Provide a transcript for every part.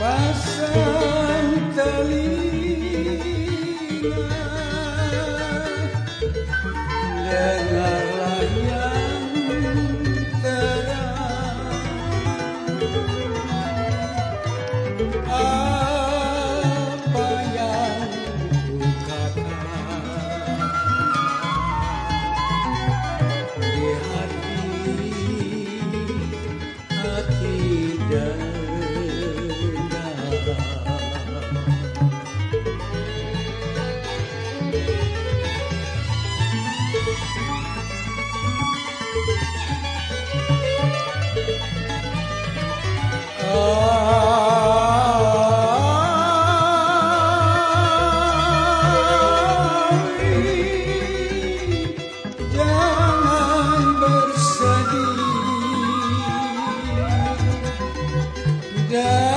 pasang telinga. Dengarlah yang terang. Apa yang ku katakan? Di hati hati dan Jangan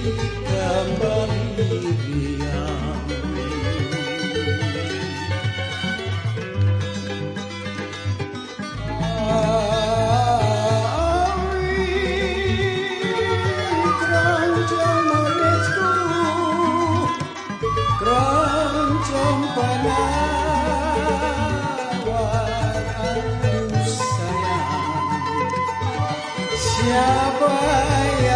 kembali diam Siapa yang